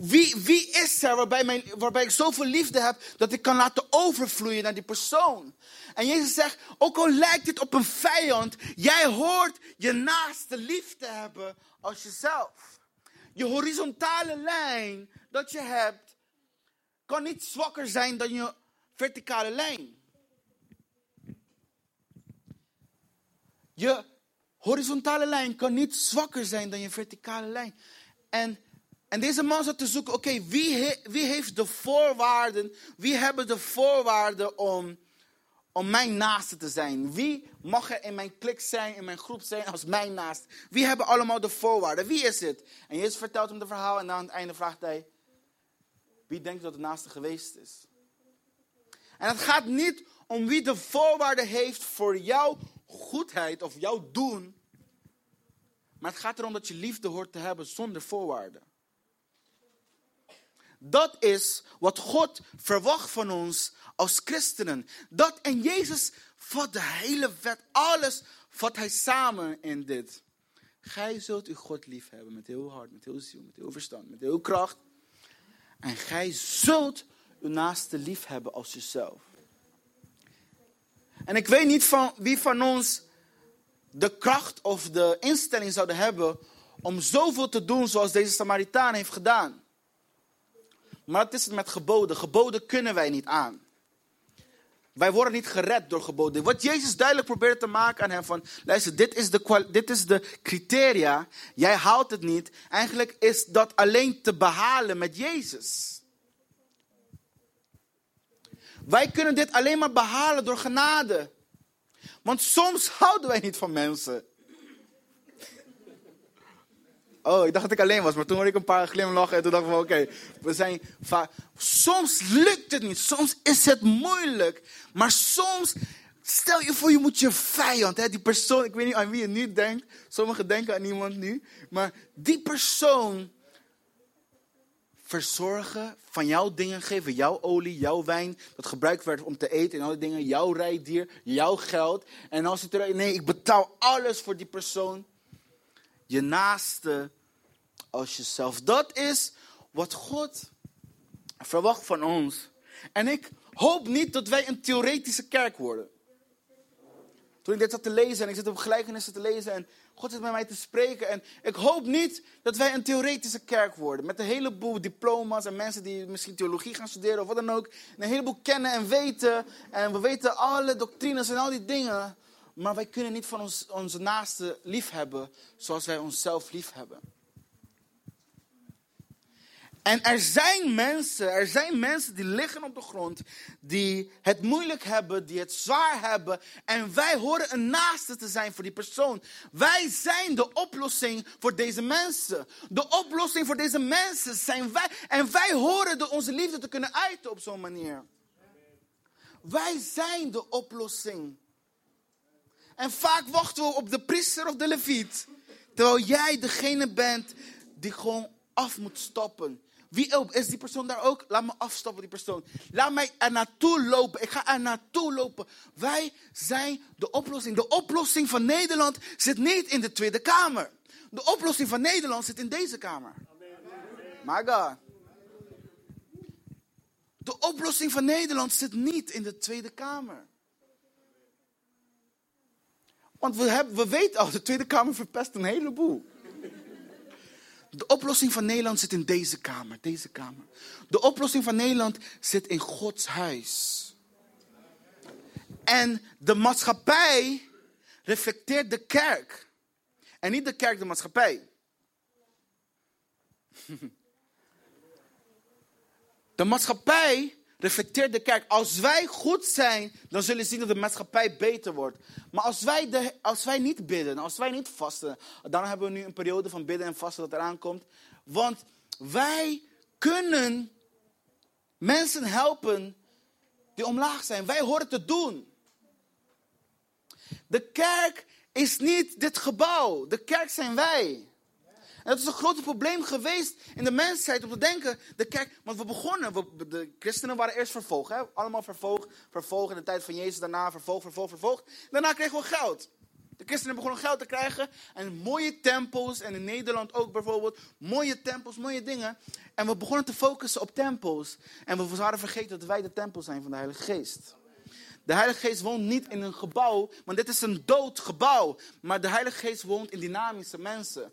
wie, wie is er waarbij, mijn, waarbij ik zoveel liefde heb dat ik kan laten overvloeien naar die persoon? En Jezus zegt, ook al lijkt dit op een vijand, jij hoort je naaste liefde hebben als jezelf. Je horizontale lijn dat je hebt, kan niet zwakker zijn dan je verticale lijn. Je horizontale lijn kan niet zwakker zijn dan je verticale lijn. En en deze man zat te zoeken, oké, wie, wie heeft de voorwaarden, wie hebben de voorwaarden om, om mijn naaste te zijn? Wie mag er in mijn klik zijn, in mijn groep zijn als mijn naast? Wie hebben allemaal de voorwaarden? Wie is het? En Jezus vertelt hem de verhaal en aan het einde vraagt hij, wie denkt dat de naaste geweest is? En het gaat niet om wie de voorwaarden heeft voor jouw goedheid of jouw doen. Maar het gaat erom dat je liefde hoort te hebben zonder voorwaarden. Dat is wat God verwacht van ons als christenen. Dat en Jezus vat de hele wet, alles vat hij samen in dit. Gij zult uw God lief hebben met heel hart, met heel ziel, met heel verstand, met heel kracht. En gij zult uw naaste lief hebben als jezelf. En ik weet niet van wie van ons de kracht of de instelling zouden hebben om zoveel te doen zoals deze Samaritaan heeft gedaan. Maar het is het met geboden. Geboden kunnen wij niet aan. Wij worden niet gered door geboden. Wat Jezus duidelijk probeert te maken aan hem van, luister, dit is, de, dit is de criteria. Jij haalt het niet. Eigenlijk is dat alleen te behalen met Jezus. Wij kunnen dit alleen maar behalen door genade. Want soms houden wij niet van mensen. Oh, ik dacht dat ik alleen was, maar toen hoorde ik een paar glimlachen en toen dacht ik van oké, we zijn vaak. Soms lukt het niet, soms is het moeilijk, maar soms stel je voor je moet je vijand, hè, die persoon, ik weet niet aan wie je nu denkt, sommigen denken aan iemand nu, maar die persoon verzorgen, van jouw dingen geven, jouw olie, jouw wijn, dat gebruikt werd om te eten en alle dingen, jouw rijdier, jouw geld. En als het er, nee, ik betaal alles voor die persoon. Je naaste als jezelf. Dat is wat God verwacht van ons. En ik hoop niet dat wij een theoretische kerk worden. Toen ik dit zat te lezen en ik zit op gelijkenissen te lezen en God zit met mij te spreken. En ik hoop niet dat wij een theoretische kerk worden. Met een heleboel diploma's en mensen die misschien theologie gaan studeren of wat dan ook. En een heleboel kennen en weten. En we weten alle doctrines en al die dingen. Maar wij kunnen niet van ons, onze naaste lief hebben zoals wij onszelf lief hebben. En er zijn mensen, er zijn mensen die liggen op de grond, die het moeilijk hebben, die het zwaar hebben. En wij horen een naaste te zijn voor die persoon. Wij zijn de oplossing voor deze mensen. De oplossing voor deze mensen zijn wij. En wij horen de, onze liefde te kunnen uiten op zo'n manier. Wij zijn de oplossing. En vaak wachten we op de priester of de leviet. Terwijl jij degene bent die gewoon af moet stoppen. Wie is die persoon daar ook? Laat me afstappen, die persoon. Laat mij er naartoe lopen. Ik ga er naartoe lopen. Wij zijn de oplossing. De oplossing van Nederland zit niet in de Tweede Kamer. De oplossing van Nederland zit in deze Kamer. My God. De oplossing van Nederland zit niet in de Tweede Kamer. Want we, hebben, we weten al, de Tweede Kamer verpest een heleboel. De oplossing van Nederland zit in deze kamer, deze kamer. De oplossing van Nederland zit in Gods huis. En de maatschappij reflecteert de kerk. En niet de kerk, de maatschappij. [laughs] De maatschappij reflecteert de kerk. Als wij goed zijn, dan zullen we zien dat de maatschappij beter wordt. Maar als wij, de, als wij niet bidden, als wij niet vasten, dan hebben we nu een periode van bidden en vasten dat eraan komt. Want wij kunnen mensen helpen die omlaag zijn. Wij horen te doen. De kerk is niet dit gebouw. De kerk zijn wij. Dat is een groot probleem geweest in de mensheid om te denken, de kerk, want we begonnen, de christenen waren eerst vervolgd, hè? allemaal vervolgd, vervolgd in de tijd van Jezus, daarna vervolgd, vervolgd, vervolgd. Daarna kregen we geld. De christenen begonnen geld te krijgen en mooie tempels, en in Nederland ook bijvoorbeeld, mooie tempels, mooie dingen. En we begonnen te focussen op tempels. En we hadden vergeten dat wij de tempel zijn van de Heilige Geest. De Heilige Geest woont niet in een gebouw, want dit is een dood gebouw. Maar de Heilige Geest woont in dynamische mensen.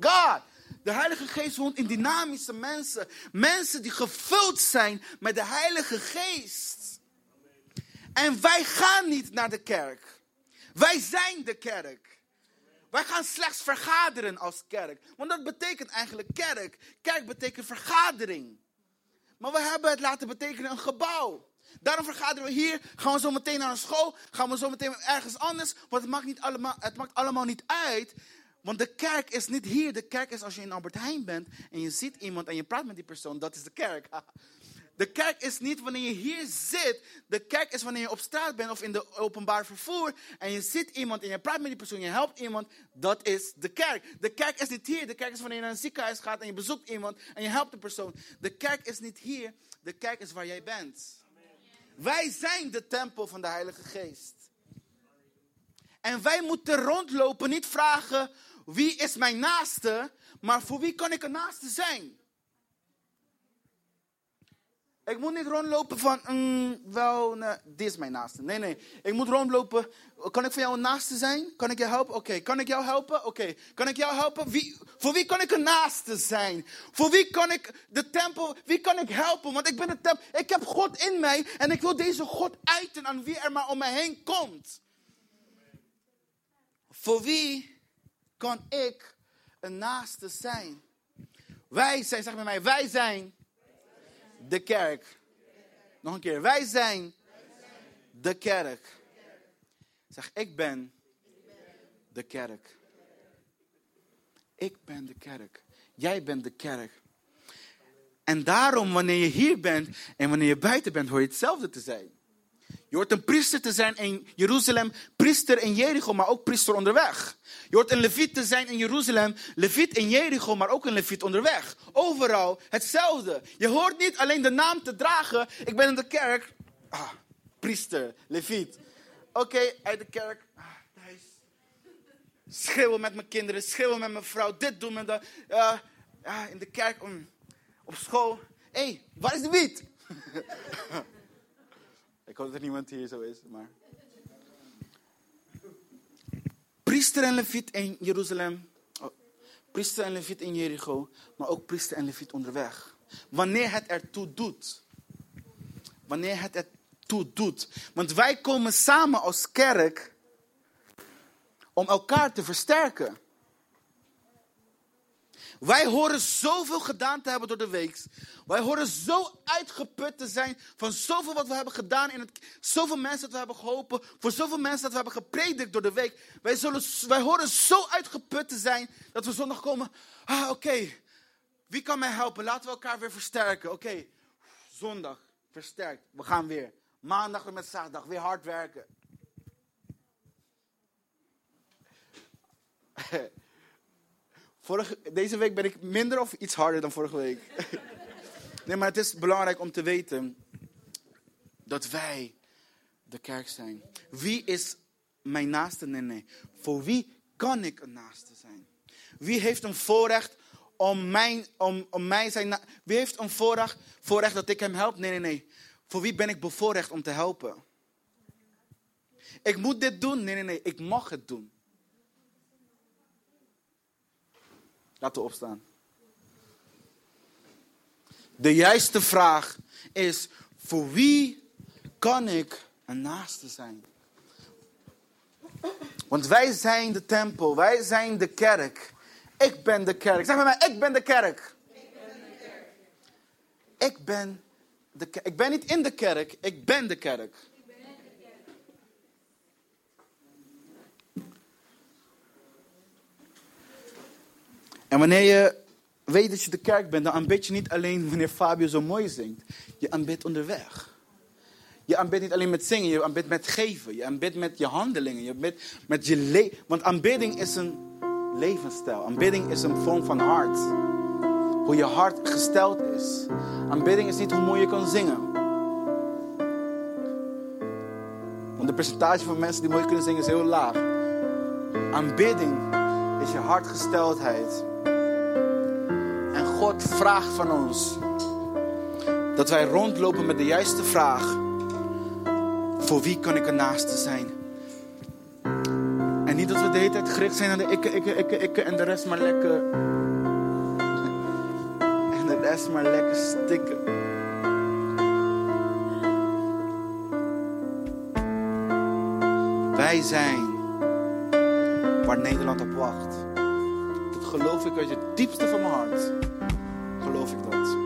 God! De Heilige Geest woont in dynamische mensen. Mensen die gevuld zijn met de Heilige Geest. En wij gaan niet naar de kerk. Wij zijn de kerk. Wij gaan slechts vergaderen als kerk. Want dat betekent eigenlijk kerk. Kerk betekent vergadering. Maar we hebben het laten betekenen een gebouw. Daarom vergaderen we hier. Gaan we zo meteen naar een school. Gaan we zo meteen ergens anders. Want het maakt, niet allemaal, het maakt allemaal niet uit. Want de kerk is niet hier. De kerk is als je in Albert Heijn bent en je ziet iemand en je praat met die persoon. Dat is de kerk. [laughs] De kerk is niet wanneer je hier zit. De kerk is wanneer je op straat bent of in de openbaar vervoer. En je ziet iemand en je praat met die persoon. Je helpt iemand. Dat is de kerk. De kerk is niet hier. De kerk is wanneer je naar een ziekenhuis gaat en je bezoekt iemand en je helpt de persoon. De kerk is niet hier. De kerk is waar jij bent. Wij zijn de tempel van de Heilige Geest. En wij moeten rondlopen, niet vragen wie is mijn naaste, maar voor wie kan ik een naaste zijn? Ik moet niet rondlopen van, mm, wel, nee, dit is mijn naaste. Nee, nee. Ik moet rondlopen, kan ik voor jou een naaste zijn? Kan ik jou helpen? Oké. Kan ik jou helpen? Oké. Kan ik jou helpen? Wie, voor wie kan ik een naaste zijn? Voor wie kan ik de tempel, wie kan ik helpen? Want ik ben de tempel, ik heb God in mij en ik wil deze God uiten aan wie er maar om mij heen komt. Voor wie kan ik een naaste zijn? Wij zijn, zeg maar mij, wij zijn de kerk. Nog een keer. Wij zijn de kerk. Zeg, ik ben de kerk. Ik ben de kerk. Jij bent de kerk. En daarom, wanneer je hier bent en wanneer je buiten bent, hoor je hetzelfde te zijn. Je hoort een priester te zijn in Jeruzalem, priester in Jericho, maar ook priester onderweg. Je hoort een leviet te zijn in Jeruzalem, leviet in Jericho, maar ook een leviet onderweg. Overal hetzelfde. Je hoort niet alleen de naam te dragen, ik ben in de kerk, ah, priester, leviet. Oké, uit de kerk, ah, thuis. Schreeuwen met mijn kinderen, schreeuwen met mijn vrouw, dit doen we dat. Uh, in de kerk, um, op school. Hé, hey, waar is de wiet? [laughs] Ik hoop dat er niemand hier zo is, maar... Priester en leviet in Jeruzalem. Oh, priester en leviet in Jericho. Maar ook priester en leviet onderweg. Wanneer het ertoe doet. Wanneer het ertoe doet. Want wij komen samen als kerk om elkaar te versterken. Wij horen zoveel gedaan te hebben door de week. Wij horen zo uitgeput te zijn van zoveel wat we hebben gedaan. In het, zoveel mensen dat we hebben geholpen. Voor zoveel mensen dat we hebben gepredikt door de week. Wij, zullen, wij horen zo uitgeput te zijn dat we zondag komen. Ah, oké. Wie kan mij helpen? Laten we elkaar weer versterken. Oké, zondag versterkt. We gaan weer. Maandag met zaterdag weer hard werken. [laughs] Deze week ben ik minder of iets harder dan vorige week. [laughs] nee, maar het is belangrijk om te weten dat wij de kerk zijn. Wie is mijn naaste? Nee, nee. Voor wie kan ik een naaste zijn? Wie heeft een voorrecht om, mijn, om, om mij zijn... Wie heeft een voorrecht, voorrecht dat ik hem help? Nee, nee, nee. Voor wie ben ik bevoorrecht om te helpen? Ik moet dit doen? Nee, nee, nee. Ik mag het doen. Laten we opstaan. De juiste vraag is: voor wie kan ik een naaste zijn? Want wij zijn de tempel, wij zijn de kerk. Ik ben de kerk. Zeg maar ik ben de kerk. Ik ben de kerk. Ik ben de kerk. Ik ben niet in de kerk, ik ben de kerk. En wanneer je weet dat je de kerk bent, dan aanbid je niet alleen wanneer Fabio zo mooi zingt. Je aanbidt onderweg. Je aanbidt niet alleen met zingen, je aanbidt met geven. Je aanbidt met je handelingen. Je aanbidt met je leven. Want aanbidding is een levensstijl. Aanbidding is een vorm van hart. Hoe je hart gesteld is. Aanbidding is niet hoe mooi je kan zingen. Want de percentage van mensen die mooi kunnen zingen is heel laag. Aanbidding is je hartgesteldheid. God vraagt van ons dat wij rondlopen met de juiste vraag: voor wie kan ik een naaste zijn? En niet dat we de hele tijd gericht zijn naar de ikke, ikke, ikke, ikke en de rest maar lekker. En de rest maar lekker stikken. Wij zijn waar Nederland op wacht. Dat geloof ik uit het diepste van mijn hart geloof ik dat.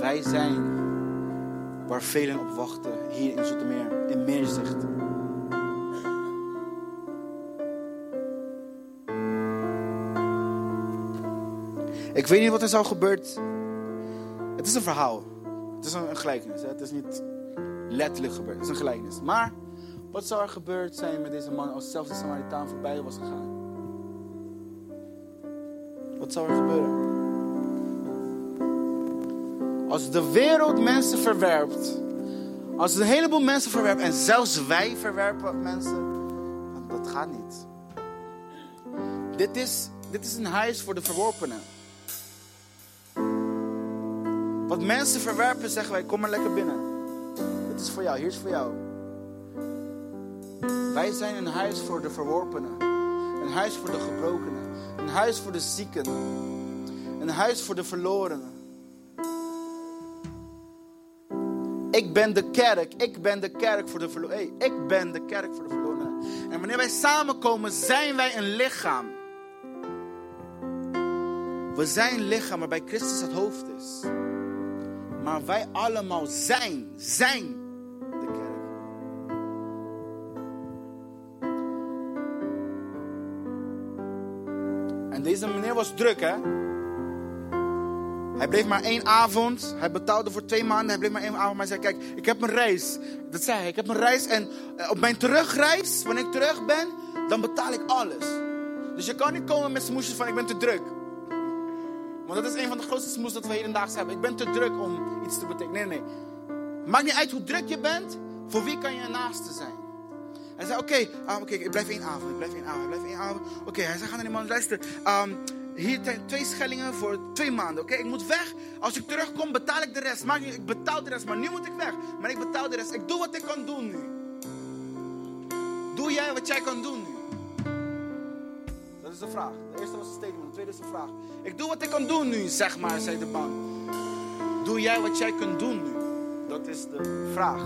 Wij zijn waar velen op wachten hier in Zoetermeer, in Meerzicht. Ik weet niet wat er zou gebeurd. Het is een verhaal. Het is een, gelijkenis. Het is niet letterlijk gebeurd. Het is een gelijkenis. Maar wat zou er gebeurd zijn met deze man als zelfs de Samaritaan voorbij was gegaan? Zou er gebeuren? Als de wereld mensen verwerpt, als een heleboel mensen verwerpt en zelfs wij verwerpen mensen, dat gaat niet. Dit is, dit is een huis voor de verworpenen. Wat mensen verwerpen, zeggen wij: kom maar lekker binnen. Dit is voor jou, hier is voor jou. Wij zijn een huis voor de verworpenen, een huis voor de gebrokenen. Een huis voor de zieken. Een huis voor de verlorenen. Ik ben de kerk. Ik ben de kerk voor de verlorenen. Hey, ik ben de kerk voor de verlorenen. En wanneer wij samenkomen, zijn wij een lichaam. We zijn lichaam waarbij Christus het hoofd is. Maar wij allemaal zijn, zijn Deze meneer was druk, hè? Hij bleef maar één avond. Hij betaalde voor twee maanden. Hij bleef maar één avond. Maar hij zei: Kijk, ik heb een reis. Dat zei hij: Ik heb een reis. En eh, op mijn terugreis, wanneer ik terug ben, dan betaal ik alles. Dus je kan niet komen met smoesjes van: Ik ben te druk. Want dat is een van de grootste smoes dat we hedendaags hebben. Ik ben te druk om iets te betekenen. Nee, nee. Maakt niet uit hoe druk je bent. Voor wie kan je naaste zijn? Hij zei, oké, ah, oké, ik blijf één avond, ik blijf één avond, ik blijf één avond. Oké, hij zei, ga naar die man, ehm, hier zijn twee schellingen voor twee maanden, oké? Ik moet weg. Als ik terugkom, betaal ik de rest. Niet, ik betaal de rest, maar nu moet ik weg. Maar ik betaal de rest. Ik doe wat ik kan doen nu. Doe jij wat jij kan doen nu? Dat is de vraag. De eerste was een statement, de tweede is de vraag. Ik doe wat ik kan doen nu, zeg maar, zei de man. Doe jij wat jij kunt doen nu? Dat is de vraag.